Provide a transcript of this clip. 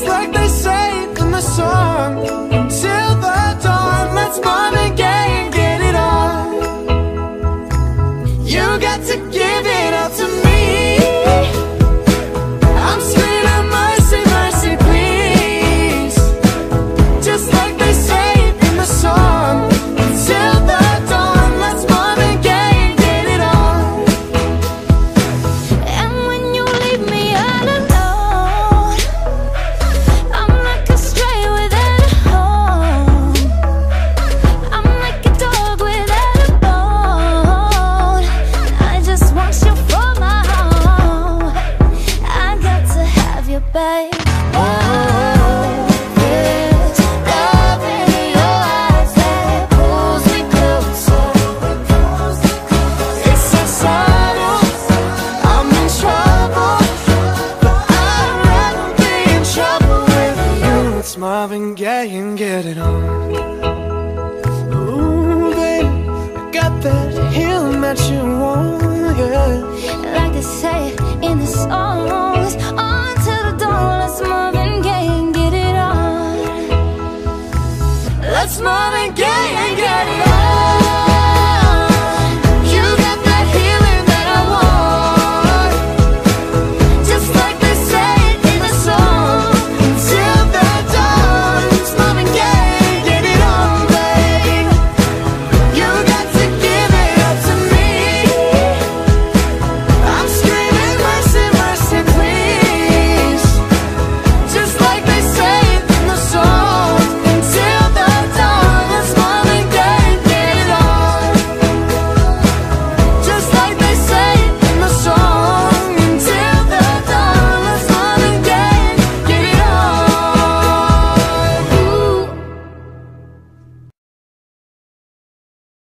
just like they say in the song. Till the dawn, let's Marvin It's Marvin Gaye and get it on. Ooh, baby, I got that healing that you want, yeah. Like they say in the songs, on to the dawn, let's Marvin Gaye and get it on. Let's Marvin Gaye and get it on.